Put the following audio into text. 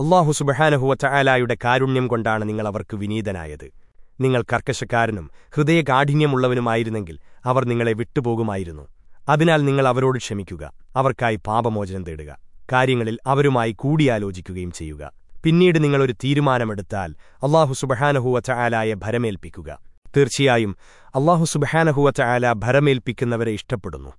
അള്ളാഹു സുബഹാനഹുവ ചായാലായുടെ കാരുണ്യം കൊണ്ടാണ് നിങ്ങൾ അവർക്ക് വിനീതനായത്. നിങ്ങൾ കർക്കശക്കാരനും ഹൃദയകാഠിന്യമുള്ളവനുമായിരുന്നെങ്കിൽ അവർ നിങ്ങളെ വിട്ടുപോകുമായിരുന്നു. അതിനാൽ നിങ്ങൾ അവരോട് ക്ഷമിക്കുക. അവർക്കായി പാപമോചനം തേടുക. കാര്യങ്ങളിൽ അവരുമായി കൂടിയാലോചിക്കുകയും ചെയ്യുക. പിന്നീട് നിങ്ങളൊരു തീരുമാനമെടുത്താൽ അള്ളാഹു സുബഹാനഹുവ ചായാലായ ഭരമേൽപ്പിക്കുക. തീർച്ചയായും അള്ളാഹു സുബഹാനഹുവ ചായാല ഭരമേൽപ്പിക്കുന്നവരെ ഇഷ്ടപ്പെടുന്നു.